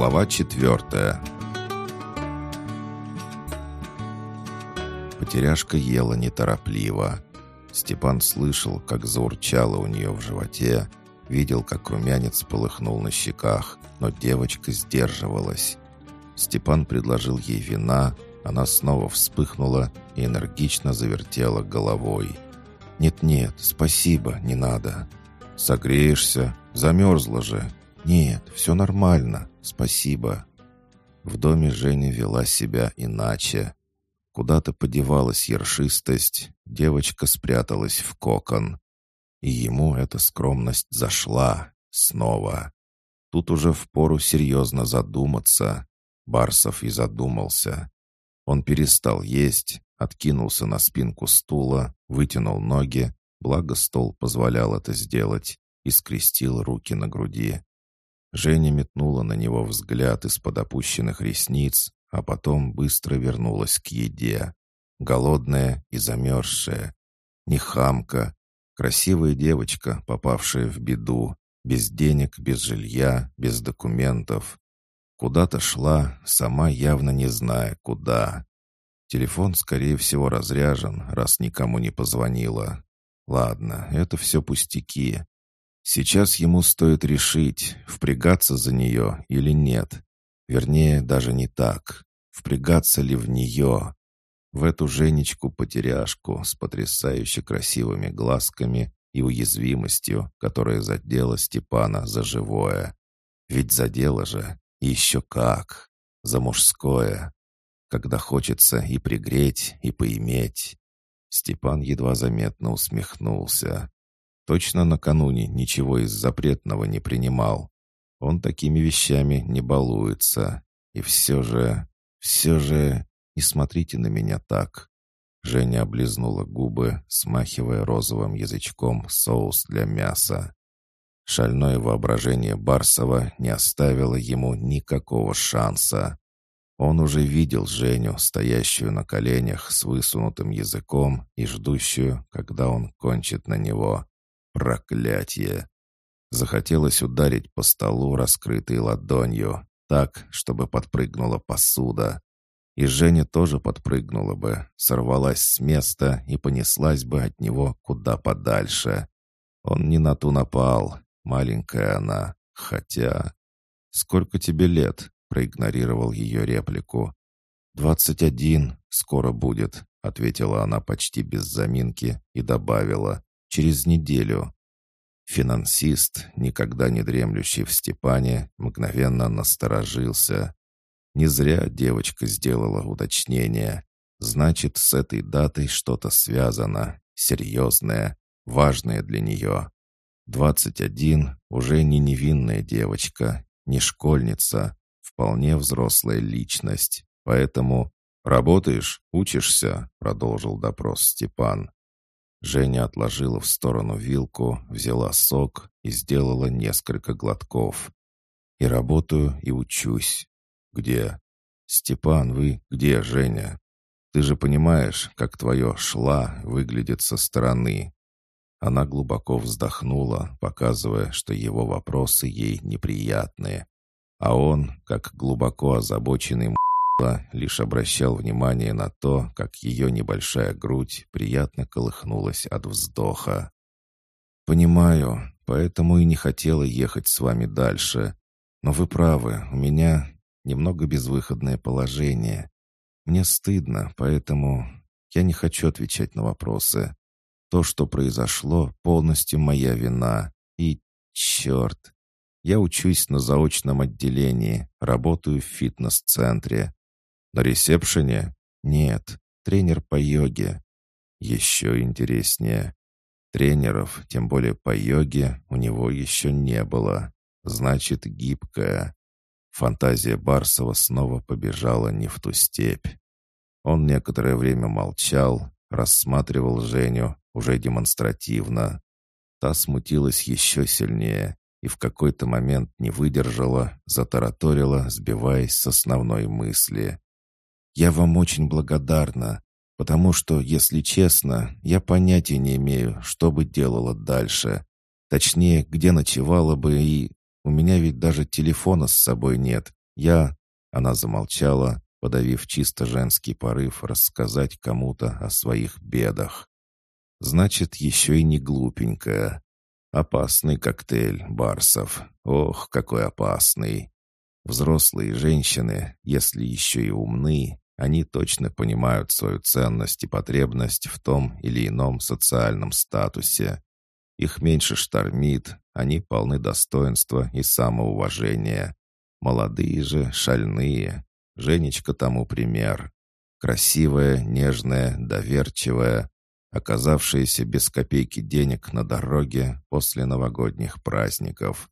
Глава четвертая Потеряшка ела неторопливо. Степан слышал, как заурчало у нее в животе, видел, как румянец полыхнул на щеках, но девочка сдерживалась. Степан предложил ей вина, она снова вспыхнула и энергично завертела головой. «Нет-нет, спасибо, не надо». «Согреешься? Замерзла же». «Нет, все нормально, спасибо». В доме Женя вела себя иначе. Куда-то подевалась ершистость, девочка спряталась в кокон. И ему эта скромность зашла снова. Тут уже впору серьезно задуматься. Барсов и задумался. Он перестал есть, откинулся на спинку стула, вытянул ноги, благо стол позволял это сделать, и скрестил руки на груди. Женя метнула на него взгляд из-под опущенных ресниц, а потом быстро вернулась к еде. Голодная и замерзшая. Не хамка. Красивая девочка, попавшая в беду. Без денег, без жилья, без документов. Куда-то шла, сама явно не зная, куда. Телефон, скорее всего, разряжен, раз никому не позвонила. Ладно, это все пустяки. Сейчас ему стоит решить, впрягаться за нее или нет. Вернее, даже не так. Впрягаться ли в нее? В эту Женечку-потеряшку с потрясающе красивыми глазками и уязвимостью, которая задела Степана за живое. Ведь задела же, и еще как. За мужское. Когда хочется и пригреть, и поиметь. Степан едва заметно усмехнулся. Точно накануне ничего из запретного не принимал. Он такими вещами не балуется. И все же, все же, не смотрите на меня так. Женя облизнула губы, смахивая розовым язычком соус для мяса. Шальное воображение Барсова не оставило ему никакого шанса. Он уже видел Женю, стоящую на коленях с высунутым языком и ждущую, когда он кончит на него. Проклятие! Захотелось ударить по столу раскрытой ладонью, так, чтобы подпрыгнула посуда. И Женя тоже подпрыгнула бы, сорвалась с места и понеслась бы от него куда подальше. Он не на ту напал, маленькая она, хотя... «Сколько тебе лет?» — проигнорировал ее реплику. «Двадцать один, скоро будет», — ответила она почти без заминки и добавила. «Через неделю». Финансист, никогда не дремлющий в Степане, мгновенно насторожился. Не зря девочка сделала уточнение. Значит, с этой датой что-то связано, серьезное, важное для нее. Двадцать один уже не невинная девочка, не школьница, вполне взрослая личность. Поэтому «Работаешь? Учишься?» — продолжил допрос Степан. Женя отложила в сторону вилку, взяла сок и сделала несколько глотков. «И работаю, и учусь. Где?» «Степан, вы где, Женя? Ты же понимаешь, как твое «шла» выглядит со стороны». Она глубоко вздохнула, показывая, что его вопросы ей неприятные. А он, как глубоко озабоченный лишь обращал внимание на то, как ее небольшая грудь приятно колыхнулась от вздоха. «Понимаю, поэтому и не хотела ехать с вами дальше. Но вы правы, у меня немного безвыходное положение. Мне стыдно, поэтому я не хочу отвечать на вопросы. То, что произошло, полностью моя вина. И, черт, я учусь на заочном отделении, работаю в фитнес-центре. На ресепшене? Нет, тренер по йоге. Еще интереснее. Тренеров, тем более по йоге, у него еще не было. Значит, гибкая. Фантазия Барсова снова побежала не в ту степь. Он некоторое время молчал, рассматривал Женю уже демонстративно. Та смутилась еще сильнее и в какой-то момент не выдержала, затараторила, сбиваясь с основной мысли. Я вам очень благодарна, потому что, если честно, я понятия не имею, что бы делала дальше. Точнее, где ночевала бы и... У меня ведь даже телефона с собой нет, Я...» Она замолчала, подавив чисто женский порыв рассказать кому-то о своих бедах. «Значит, еще и не глупенькая. Опасный коктейль, Барсов. Ох, какой опасный. Взрослые женщины, если еще и умны, они точно понимают свою ценность и потребность в том или ином социальном статусе. Их меньше штормит, они полны достоинства и самоуважения. Молодые же, шальные. Женечка тому пример. Красивая, нежная, доверчивая, оказавшаяся без копейки денег на дороге после новогодних праздников.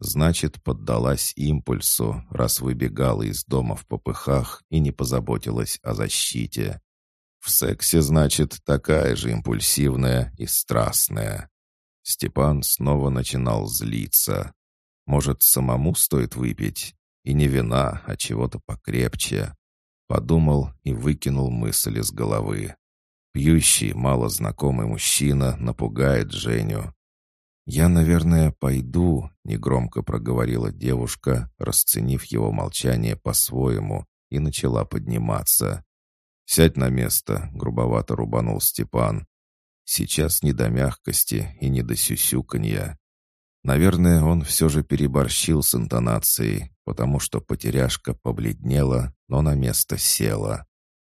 Значит, поддалась импульсу, раз выбегала из дома в попыхах и не позаботилась о защите. В сексе, значит, такая же импульсивная и страстная. Степан снова начинал злиться. Может, самому стоит выпить? И не вина, а чего-то покрепче. Подумал и выкинул мысль из головы. Пьющий, малознакомый мужчина напугает Женю. «Я, наверное, пойду», — негромко проговорила девушка, расценив его молчание по-своему, и начала подниматься. «Сядь на место», — грубовато рубанул Степан. «Сейчас не до мягкости и не до сюсюканья». Наверное, он все же переборщил с интонацией, потому что потеряшка побледнела, но на место села.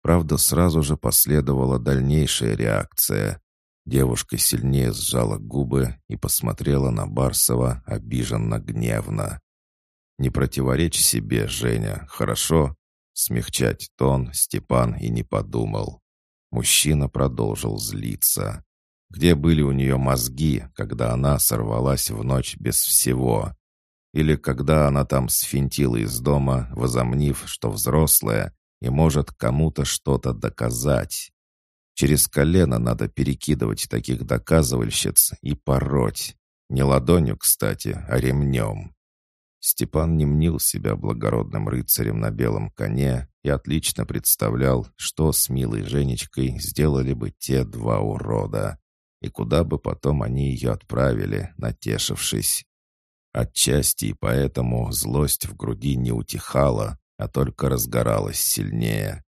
Правда, сразу же последовала дальнейшая реакция. Девушка сильнее сжала губы и посмотрела на Барсова обиженно-гневно. «Не противоречь себе, Женя, хорошо?» Смягчать тон Степан и не подумал. Мужчина продолжил злиться. Где были у нее мозги, когда она сорвалась в ночь без всего? Или когда она там сфинтила из дома, возомнив, что взрослая, и может кому-то что-то доказать. Через колено надо перекидывать таких доказывальщиц и пороть. Не ладонью, кстати, а ремнем. Степан не мнил себя благородным рыцарем на белом коне и отлично представлял, что с милой Женечкой сделали бы те два урода, и куда бы потом они ее отправили, натешившись. Отчасти и поэтому злость в груди не утихала, а только разгоралась сильнее.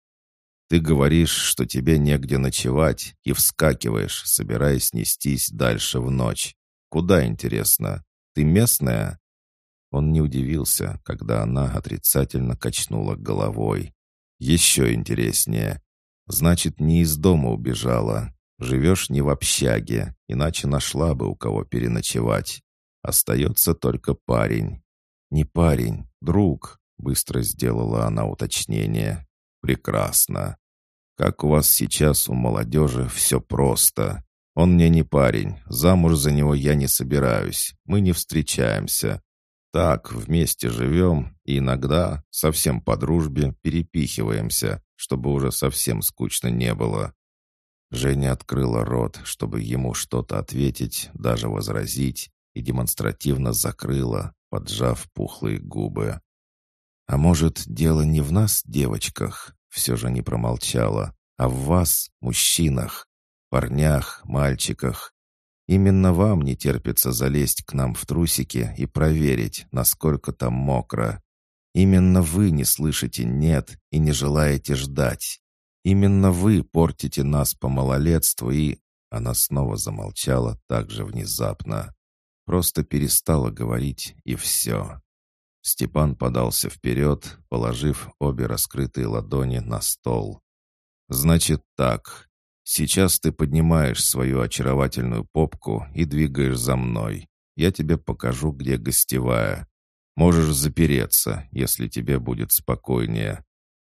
Ты говоришь, что тебе негде ночевать, и вскакиваешь, собираясь нестись дальше в ночь. Куда, интересно? Ты местная?» Он не удивился, когда она отрицательно качнула головой. «Еще интереснее. Значит, не из дома убежала. Живешь не в общаге, иначе нашла бы у кого переночевать. Остается только парень. Не парень, друг. Быстро сделала она уточнение. «Прекрасно. Как у вас сейчас у молодежи все просто. Он мне не парень, замуж за него я не собираюсь, мы не встречаемся. Так, вместе живем и иногда, совсем по дружбе, перепихиваемся, чтобы уже совсем скучно не было». Женя открыла рот, чтобы ему что-то ответить, даже возразить, и демонстративно закрыла, поджав пухлые губы. «А может, дело не в нас, девочках?» Все же не промолчала. «А в вас, мужчинах, парнях, мальчиках. Именно вам не терпится залезть к нам в трусики и проверить, насколько там мокро. Именно вы не слышите «нет» и не желаете ждать. Именно вы портите нас по малолетству и...» Она снова замолчала так же внезапно. Просто перестала говорить, и все. Степан подался вперед, положив обе раскрытые ладони на стол. «Значит так. Сейчас ты поднимаешь свою очаровательную попку и двигаешь за мной. Я тебе покажу, где гостевая. Можешь запереться, если тебе будет спокойнее.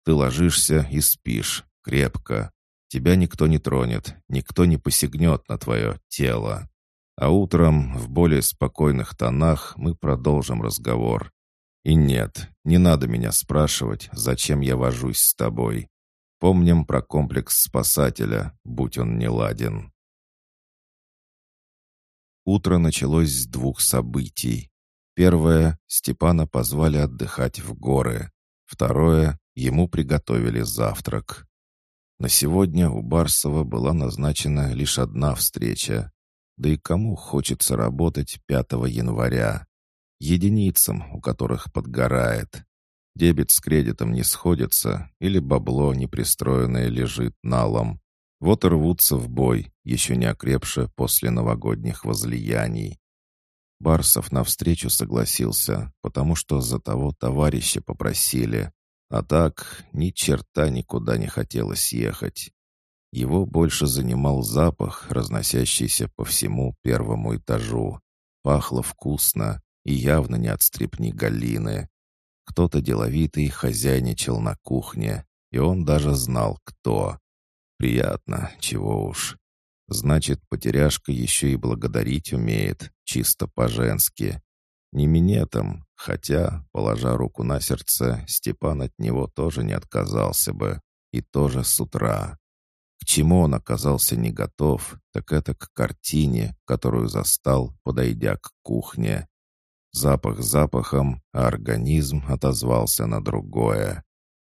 Ты ложишься и спишь, крепко. Тебя никто не тронет, никто не посягнет на твое тело. А утром, в более спокойных тонах, мы продолжим разговор. И нет, не надо меня спрашивать, зачем я вожусь с тобой. Помним про комплекс спасателя, будь он не ладен. Утро началось с двух событий. Первое — Степана позвали отдыхать в горы. Второе — ему приготовили завтрак. На сегодня у Барсова была назначена лишь одна встреча. Да и кому хочется работать 5 января? Единицам, у которых подгорает. Дебет с кредитом не сходится, или бабло непристроенное лежит налом. Вот и рвутся в бой, еще не окрепшие после новогодних возлияний. Барсов навстречу согласился, потому что за того товарища попросили. А так, ни черта никуда не хотелось ехать. Его больше занимал запах, разносящийся по всему первому этажу. Пахло вкусно и явно не от стрепни Галины. Кто-то деловитый хозяйничал на кухне, и он даже знал, кто. Приятно, чего уж. Значит, потеряшка еще и благодарить умеет, чисто по-женски. Не минетом, хотя, положа руку на сердце, Степан от него тоже не отказался бы. И тоже с утра. К чему он оказался не готов, так это к картине, которую застал, подойдя к кухне. Запах запахом, а организм отозвался на другое.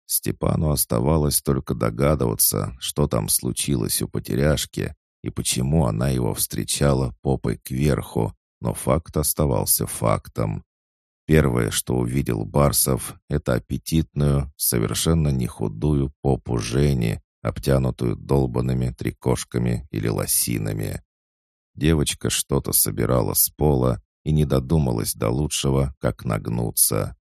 Степану оставалось только догадываться, что там случилось у потеряшки и почему она его встречала попой кверху, но факт оставался фактом. Первое, что увидел Барсов, это аппетитную, совершенно не худую попу Жени, обтянутую долбанными трикошками или лосинами. Девочка что-то собирала с пола и не додумалась до лучшего, как нагнуться.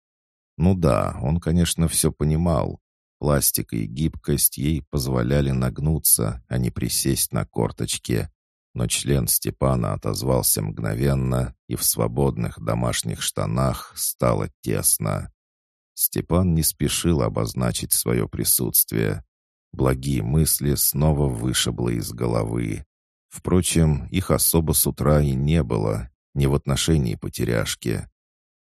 Ну да, он, конечно, все понимал. Пластик и гибкость ей позволяли нагнуться, а не присесть на корточке. Но член Степана отозвался мгновенно, и в свободных домашних штанах стало тесно. Степан не спешил обозначить свое присутствие. Благие мысли снова вышибло из головы. Впрочем, их особо с утра и не было, не в отношении потеряшки.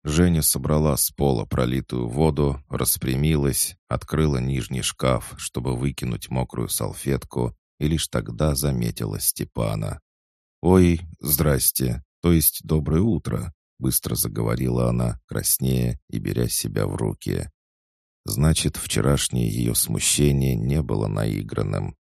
Женя собрала с пола пролитую воду, распрямилась, открыла нижний шкаф, чтобы выкинуть мокрую салфетку, и лишь тогда заметила Степана. «Ой, здрасте, то есть доброе утро», — быстро заговорила она, краснея и беря себя в руки. Значит, вчерашнее ее смущение не было наигранным.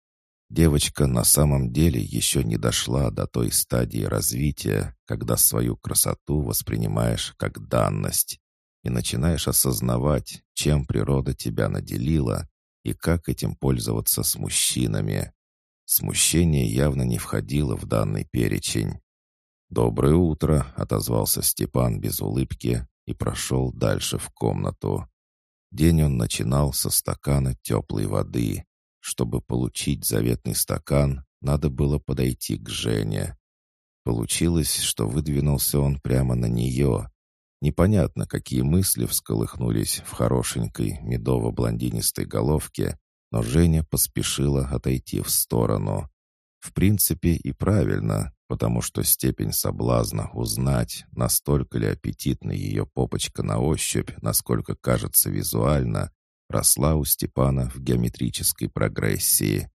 Девочка на самом деле еще не дошла до той стадии развития, когда свою красоту воспринимаешь как данность и начинаешь осознавать, чем природа тебя наделила и как этим пользоваться с мужчинами. Смущение явно не входило в данный перечень. «Доброе утро», — отозвался Степан без улыбки и прошел дальше в комнату. День он начинал со стакана теплой воды, чтобы получить заветный стакан, надо было подойти к Жене. Получилось, что выдвинулся он прямо на нее. Непонятно, какие мысли всколыхнулись в хорошенькой медово-блондинистой головке, но Женя поспешила отойти в сторону. В принципе, и правильно, потому что степень соблазна узнать, настолько ли аппетитна ее попочка на ощупь, насколько кажется визуально, росла у Степана в геометрической прогрессии.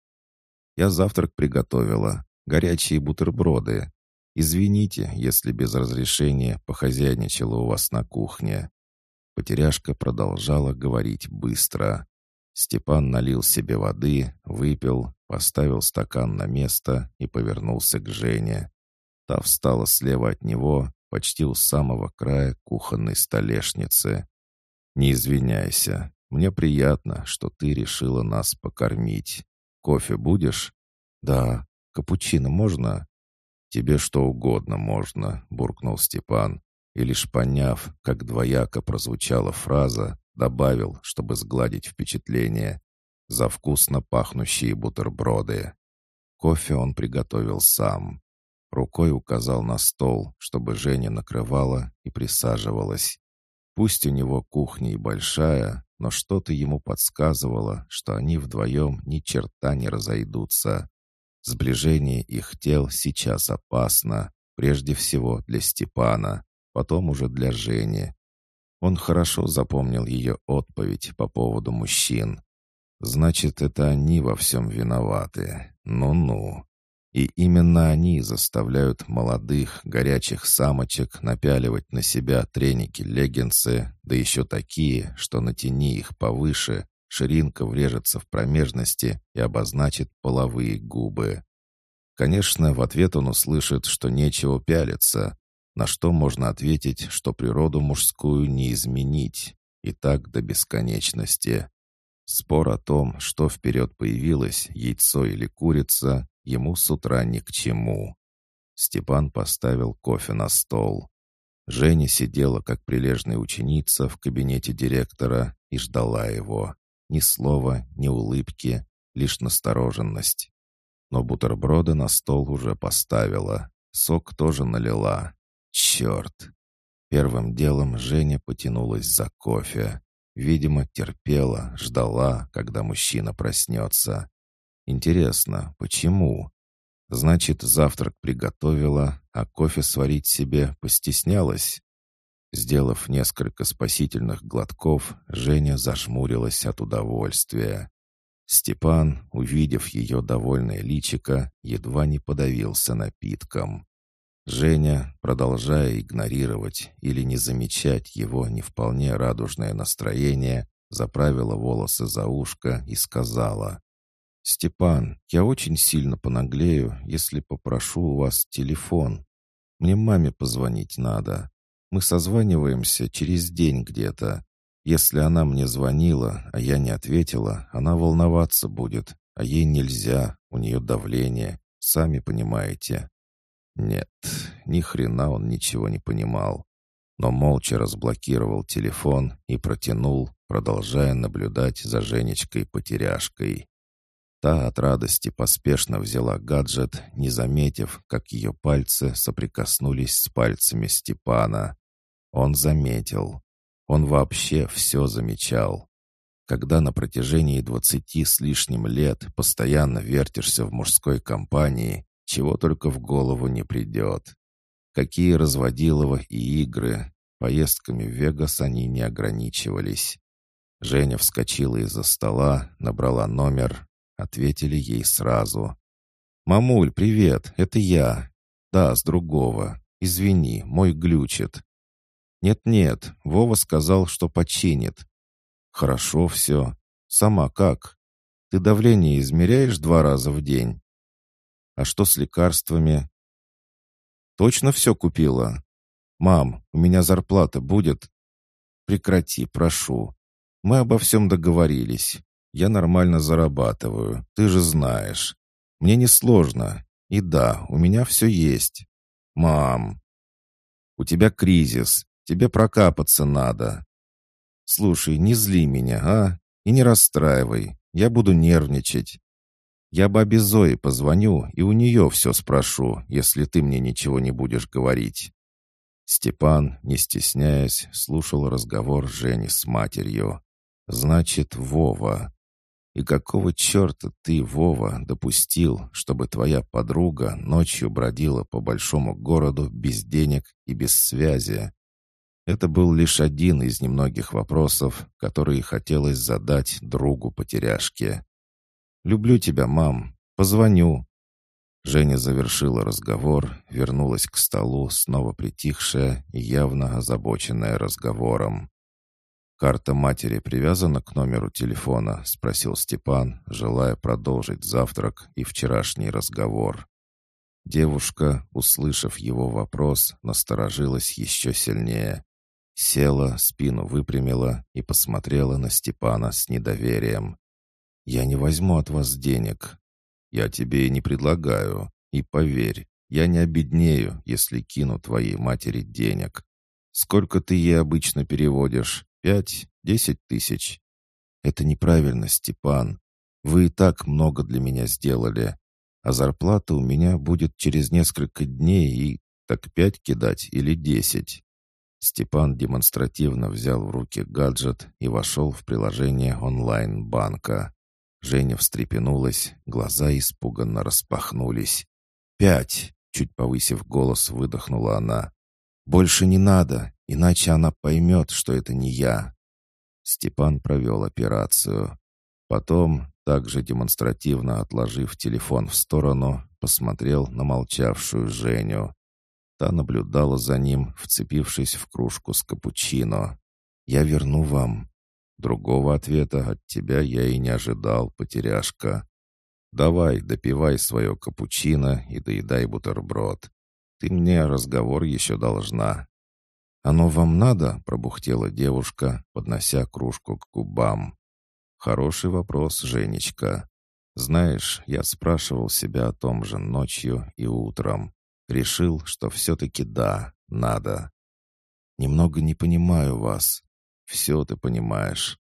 «Я завтрак приготовила, горячие бутерброды. Извините, если без разрешения похозяйничала у вас на кухне». Потеряшка продолжала говорить быстро. Степан налил себе воды, выпил, поставил стакан на место и повернулся к Жене. Та встала слева от него, почти у самого края кухонной столешницы. «Не извиняйся, мне приятно, что ты решила нас покормить. Кофе будешь? Да. Капучино можно? Тебе что угодно можно, буркнул Степан. И лишь поняв, как двояко прозвучала фраза, добавил, чтобы сгладить впечатление, за вкусно пахнущие бутерброды. Кофе он приготовил сам. Рукой указал на стол, чтобы Женя накрывала и присаживалась. Пусть у него кухня и большая, но что-то ему подсказывало, что они вдвоем ни черта не разойдутся. Сближение их тел сейчас опасно, прежде всего для Степана, потом уже для Жени. Он хорошо запомнил ее отповедь по поводу мужчин. Значит, это они во всем виноваты. Ну-ну. И именно они заставляют молодых, горячих самочек напяливать на себя треники-леггинсы, да еще такие, что натяни их повыше, ширинка врежется в промежности и обозначит половые губы. Конечно, в ответ он услышит, что нечего пялиться, на что можно ответить, что природу мужскую не изменить. И так до бесконечности. Спор о том, что вперед появилось, яйцо или курица, ему с утра ни к чему. Степан поставил кофе на стол. Женя сидела, как прилежная ученица, в кабинете директора и ждала его. Ни слова, ни улыбки, лишь настороженность. Но бутерброды на стол уже поставила. Сок тоже налила. Черт! Первым делом Женя потянулась за кофе. Видимо, терпела, ждала, когда мужчина проснется. Интересно, почему? Значит, завтрак приготовила, а кофе сварить себе постеснялась? Сделав несколько спасительных глотков, Женя зажмурилась от удовольствия. Степан, увидев ее довольное личико, едва не подавился напитком. Женя, продолжая игнорировать или не замечать его не вполне радужное настроение, заправила волосы за ушко и сказала, «Степан, я очень сильно понаглею, если попрошу у вас телефон. Мне маме позвонить надо. Мы созваниваемся через день где-то. Если она мне звонила, а я не ответила, она волноваться будет, а ей нельзя, у нее давление, сами понимаете». Нет, ни хрена он ничего не понимал, но молча разблокировал телефон и протянул, продолжая наблюдать за Женечкой-потеряшкой. Та от радости поспешно взяла гаджет, не заметив, как ее пальцы соприкоснулись с пальцами Степана. Он заметил. Он вообще все замечал. Когда на протяжении двадцати с лишним лет постоянно вертишься в мужской компании, чего только в голову не придет. Какие разводилово и игры. Поездками в Вегас они не ограничивались. Женя вскочила из-за стола, набрала номер, Ответили ей сразу. «Мамуль, привет, это я. Да, с другого. Извини, мой глючит». «Нет-нет, Вова сказал, что починит». «Хорошо все. Сама как? Ты давление измеряешь два раза в день?» «А что с лекарствами?» «Точно все купила?» «Мам, у меня зарплата будет?» «Прекрати, прошу. Мы обо всем договорились. Я нормально зарабатываю, ты же знаешь. Мне не сложно. И да, у меня все есть. Мам, у тебя кризис, тебе прокапаться надо. Слушай, не зли меня, а? И не расстраивай, я буду нервничать. Я бабе Зое позвоню и у нее все спрошу, если ты мне ничего не будешь говорить». Степан, не стесняясь, слушал разговор Жени с матерью. «Значит, Вова. И какого черта ты, Вова, допустил, чтобы твоя подруга ночью бродила по большому городу без денег и без связи? Это был лишь один из немногих вопросов, которые хотелось задать другу потеряшке. «Люблю тебя, мам. Позвоню». Женя завершила разговор, вернулась к столу, снова притихшая и явно озабоченная разговором. «Карта матери привязана к номеру телефона?» — спросил Степан, желая продолжить завтрак и вчерашний разговор. Девушка, услышав его вопрос, насторожилась еще сильнее. Села, спину выпрямила и посмотрела на Степана с недоверием. «Я не возьму от вас денег. Я тебе и не предлагаю. И поверь, я не обеднею, если кину твоей матери денег. Сколько ты ей обычно переводишь?» Пять, десять тысяч. Это неправильно, Степан. Вы и так много для меня сделали. А зарплата у меня будет через несколько дней и так пять кидать или десять. Степан демонстративно взял в руки гаджет и вошел в приложение онлайн-банка. Женя встрепенулась, глаза испуганно распахнулись. «Пять!» — чуть повысив голос, выдохнула она. «Больше не надо, иначе она поймет, что это не я». Степан провел операцию. Потом, также демонстративно отложив телефон в сторону, посмотрел на молчавшую Женю. Та наблюдала за ним, вцепившись в кружку с капучино. «Я верну вам». Другого ответа от тебя я и не ожидал, потеряшка. Давай, допивай свое капучино и доедай бутерброд. Ты мне разговор еще должна». «Оно вам надо?» — пробухтела девушка, поднося кружку к губам. «Хороший вопрос, Женечка. Знаешь, я спрашивал себя о том же ночью и утром. Решил, что все-таки да, надо. Немного не понимаю вас. Все ты понимаешь.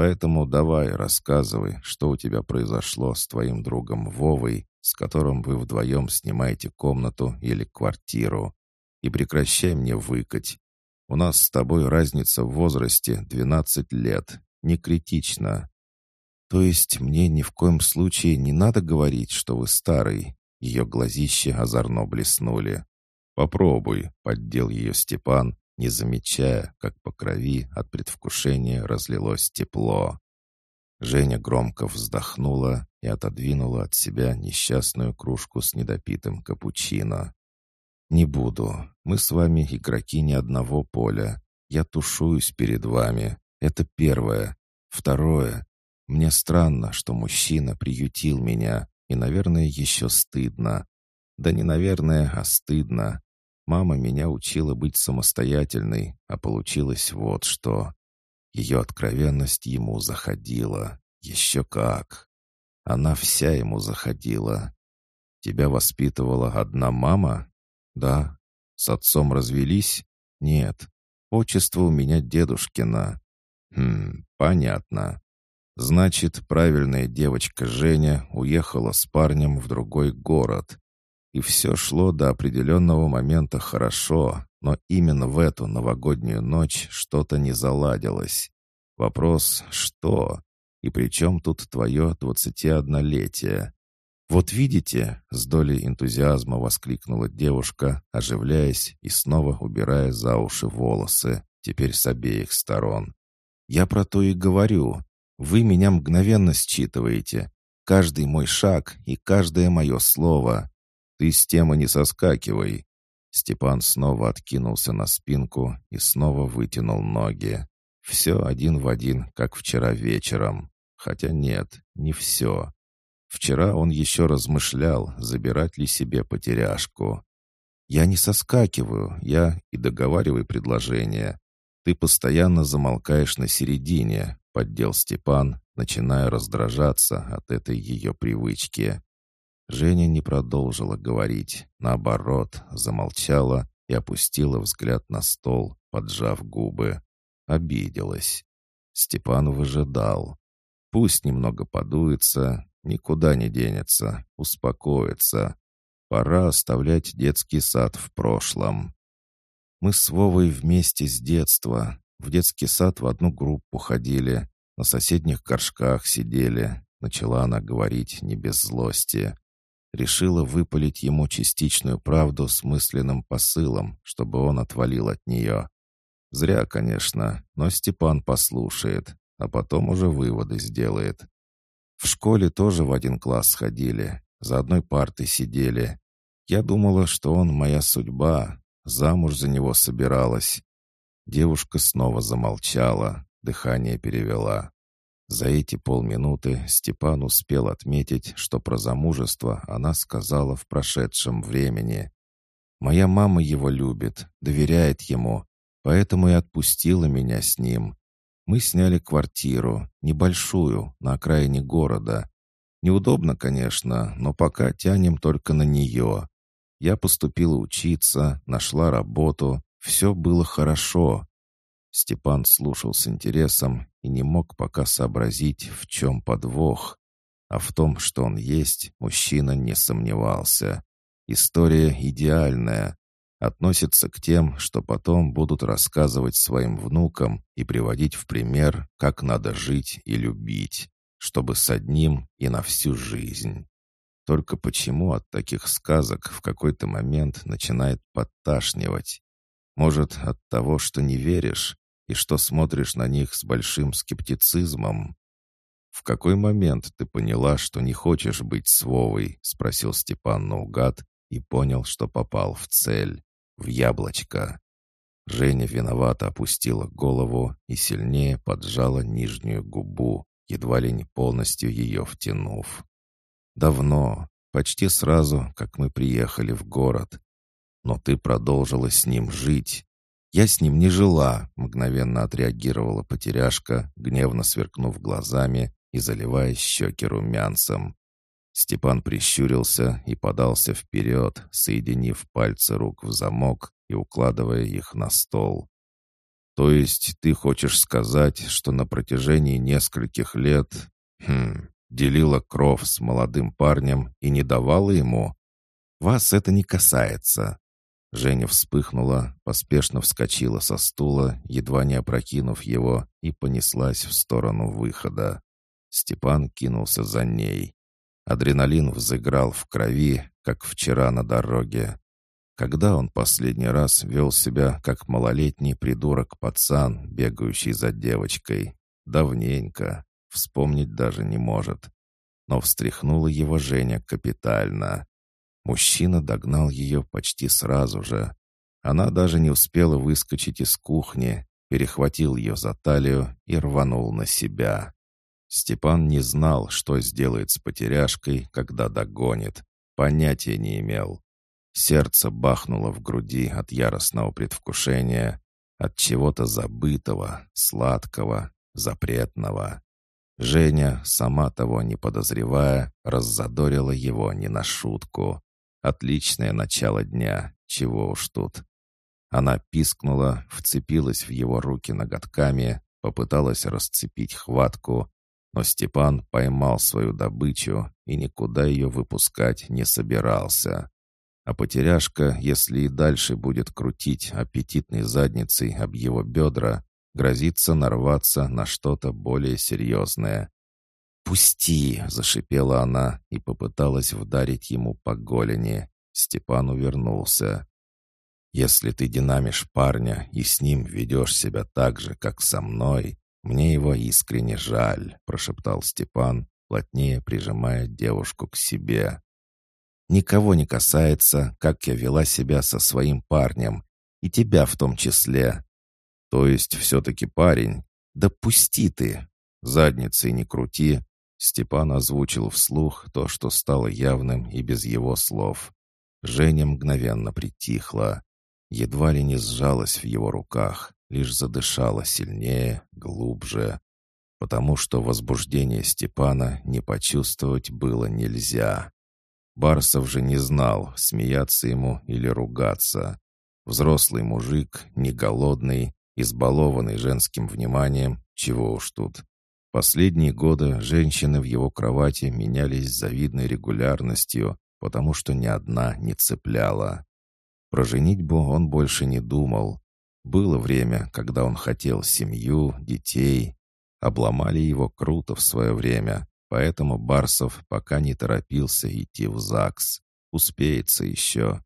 Поэтому давай рассказывай, что у тебя произошло с твоим другом Вовой, с которым вы вдвоем снимаете комнату или квартиру. И прекращай мне выкать. У нас с тобой разница в возрасте 12 лет. Не критично. То есть мне ни в коем случае не надо говорить, что вы старый. Ее глазища озорно блеснули. «Попробуй», — поддел ее Степан, не замечая, как по крови от предвкушения разлилось тепло. Женя громко вздохнула и отодвинула от себя несчастную кружку с недопитым капучино. «Не буду. Мы с вами игроки ни одного поля. Я тушуюсь перед вами. Это первое. Второе. Мне странно, что мужчина приютил меня, и, наверное, еще стыдно. Да не наверное, а стыдно. Мама меня учила быть самостоятельной, а получилось вот что. Ее откровенность ему заходила. Еще как. Она вся ему заходила. Тебя воспитывала одна мама? «Да». «С отцом развелись?» «Нет. Отчество у меня дедушкина». «Хм, понятно. Значит, правильная девочка Женя уехала с парнем в другой город. И все шло до определенного момента хорошо, но именно в эту новогоднюю ночь что-то не заладилось. Вопрос «что?» И при чем тут твое двадцатиоднолетие? «Вот видите!» — с долей энтузиазма воскликнула девушка, оживляясь и снова убирая за уши волосы, теперь с обеих сторон. «Я про то и говорю. Вы меня мгновенно считываете. Каждый мой шаг и каждое мое слово. Ты с темы не соскакивай». Степан снова откинулся на спинку и снова вытянул ноги. Все один в один, как вчера вечером. Хотя нет, не все. Вчера он еще размышлял, забирать ли себе потеряшку. «Я не соскакиваю, я и договаривай предложение. Ты постоянно замолкаешь на середине», — поддел Степан, начиная раздражаться от этой ее привычки. Женя не продолжила говорить, наоборот, замолчала и опустила взгляд на стол, поджав губы. Обиделась. Степан выжидал. Пусть немного подуется, Никуда не денется, успокоится. Пора оставлять детский сад в прошлом. Мы с Вовой вместе с детства. В детский сад в одну группу ходили, на соседних горшках сидели. Начала она говорить не без злости. Решила выпалить ему частичную правду с мысленным посылом, чтобы он отвалил от нее. Зря, конечно, но Степан послушает, а потом уже выводы сделает. В школе тоже в один класс ходили, за одной партой сидели. Я думала, что он моя судьба, замуж за него собиралась. Девушка снова замолчала, дыхание перевела. За эти полминуты Степан успел отметить, что про замужество она сказала в прошедшем времени. «Моя мама его любит, доверяет ему, поэтому и отпустила меня с ним. Мы сняли квартиру, небольшую, на окраине города. Неудобно, конечно, но пока тянем только на нее. Я поступила учиться, нашла работу, все было хорошо. Степан слушал с интересом и не мог пока сообразить, в чем подвох. А в том, что он есть, мужчина не сомневался. История идеальная, относится к тем, что потом будут рассказывать своим внукам и приводить в пример, как надо жить и любить, чтобы с одним и на всю жизнь. Только почему от таких сказок в какой-то момент начинает подташнивать? Может, от того, что не веришь и что смотришь на них с большим скептицизмом? «В какой момент ты поняла, что не хочешь быть с Вовой?» — спросил Степан наугад и понял, что попал в цель в яблочко. Женя виновато опустила голову и сильнее поджала нижнюю губу, едва ли не полностью ее втянув. «Давно, почти сразу, как мы приехали в город. Но ты продолжила с ним жить. «Я с ним не жила», — мгновенно отреагировала потеряшка, гневно сверкнув глазами и заливая щеки румянцем. Степан прищурился и подался вперед, соединив пальцы рук в замок и укладывая их на стол. «То есть ты хочешь сказать, что на протяжении нескольких лет хм, делила кровь с молодым парнем и не давала ему? Вас это не касается». Женя вспыхнула, поспешно вскочила со стула, едва не опрокинув его, и понеслась в сторону выхода. Степан кинулся за ней. Адреналин взыграл в крови, как вчера на дороге. Когда он последний раз вел себя, как малолетний придурок-пацан, бегающий за девочкой? Давненько. Вспомнить даже не может. Но встряхнула его Женя капитально. Мужчина догнал ее почти сразу же. Она даже не успела выскочить из кухни, перехватил ее за талию и рванул на себя. Степан не знал, что сделает с потеряшкой, когда догонит. Понятия не имел. Сердце бахнуло в груди от яростного предвкушения, от чего-то забытого, сладкого, запретного. Женя, сама того не подозревая, раззадорила его не на шутку. Отличное начало дня, чего уж тут. Она пискнула, вцепилась в его руки ноготками, попыталась расцепить хватку, но Степан поймал свою добычу и никуда ее выпускать не собирался. А потеряшка, если и дальше будет крутить аппетитной задницей об его бедра, грозится нарваться на что-то более серьезное. «Пусти!» — зашипела она и попыталась вдарить ему по голени. Степан увернулся. «Если ты динамишь парня и с ним ведешь себя так же, как со мной, «Мне его искренне жаль», — прошептал Степан, плотнее прижимая девушку к себе. «Никого не касается, как я вела себя со своим парнем, и тебя в том числе». «То есть все-таки парень? Да пусти ты! Задницей не крути!» Степан озвучил вслух то, что стало явным и без его слов. Женя мгновенно притихла. Едва ли не сжалась в его руках, лишь задышала сильнее, глубже, потому что возбуждение Степана не почувствовать было нельзя. Барсов же не знал, смеяться ему или ругаться. Взрослый мужик, не голодный, избалованный женским вниманием, чего уж тут. Последние годы женщины в его кровати менялись с завидной регулярностью, потому что ни одна не цепляла. Про женитьбу он больше не думал, было время, когда он хотел семью, детей. Обломали его круто в свое время, поэтому Барсов пока не торопился идти в ЗАГС. Успеется еще.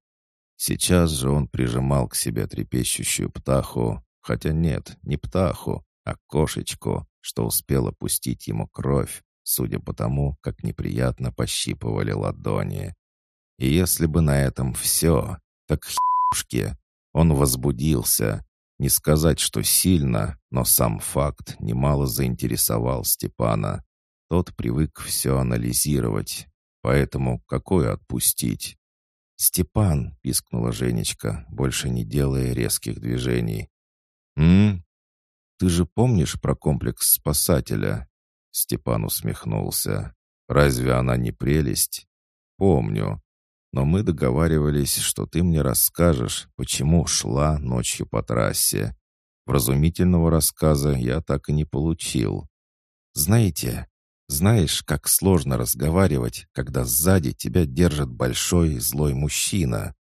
Сейчас же он прижимал к себе трепещущую птаху, хотя нет, не птаху, а кошечку, что успела пустить ему кровь, судя по тому, как неприятно пощипывали ладони. И если бы на этом все, так хишки, он возбудился. Не сказать, что сильно, но сам факт немало заинтересовал Степана. Тот привык все анализировать, поэтому какое отпустить? «Степан!» — пискнула Женечка, больше не делая резких движений. «М? Ты же помнишь про комплекс спасателя?» Степан усмехнулся. «Разве она не прелесть?» «Помню но мы договаривались, что ты мне расскажешь, почему шла ночью по трассе. Вразумительного рассказа я так и не получил. Знаете, знаешь, как сложно разговаривать, когда сзади тебя держит большой злой мужчина.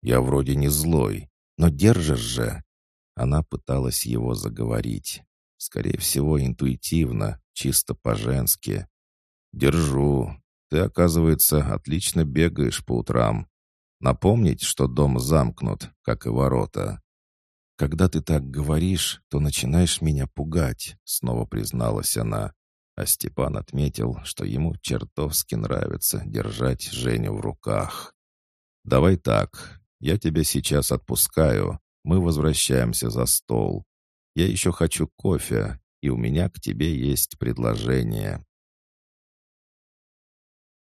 Я вроде не злой, но держишь же. Она пыталась его заговорить. Скорее всего, интуитивно, чисто по-женски. «Держу. Ты, оказывается, отлично бегаешь по утрам. Напомнить, что дом замкнут, как и ворота. Когда ты так говоришь, то начинаешь меня пугать, снова призналась она. А Степан отметил, что ему чертовски нравится держать Женю в руках. «Давай так, я тебя сейчас отпускаю, мы возвращаемся за стол. Я еще хочу кофе, и у меня к тебе есть предложение».